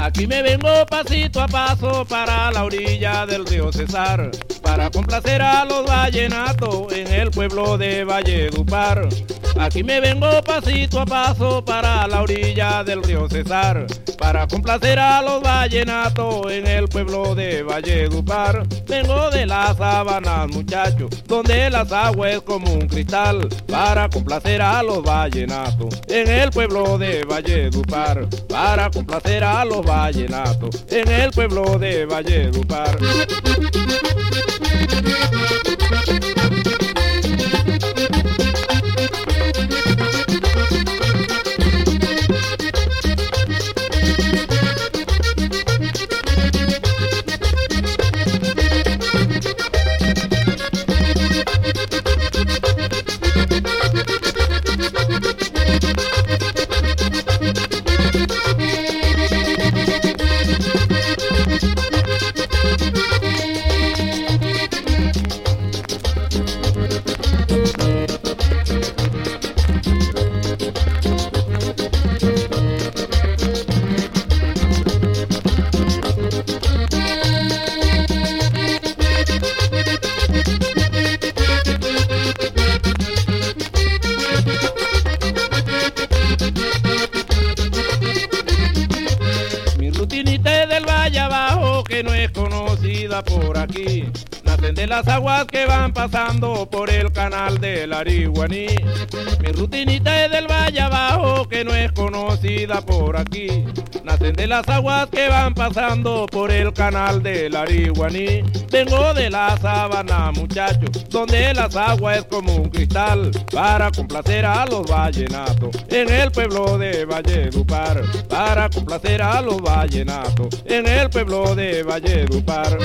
Aquí me vengo pasito a paso para la orilla del río Cesar, para complacer a los vallenatos en el pueblo de Valledupar. Aquí me vengo pasito a paso para la orilla del río Cesar, para complacer a los vallenatos en el pueblo de Valledupar. Vengo de las sabanas, muchachos, donde las aguas es como un cristal, para complacer a los vallenatos en el pueblo de Valledupar, para complacer a los vallenatos en el pueblo de Valledupar. Que no es conocida por aquí. Nacen de las aguas que van pasando por el canal del Ariguaní. Mi rutinita es del valle abajo que no es conocida por aquí. Nacen de las aguas que van pasando por el canal del Ariguaní. Vengo de la sabana, muchachos, donde las aguas es como un cristal, para complacer a los vallenatos en el pueblo de Valledupar, para complacer a los vallenatos en el pueblo de Valledupar.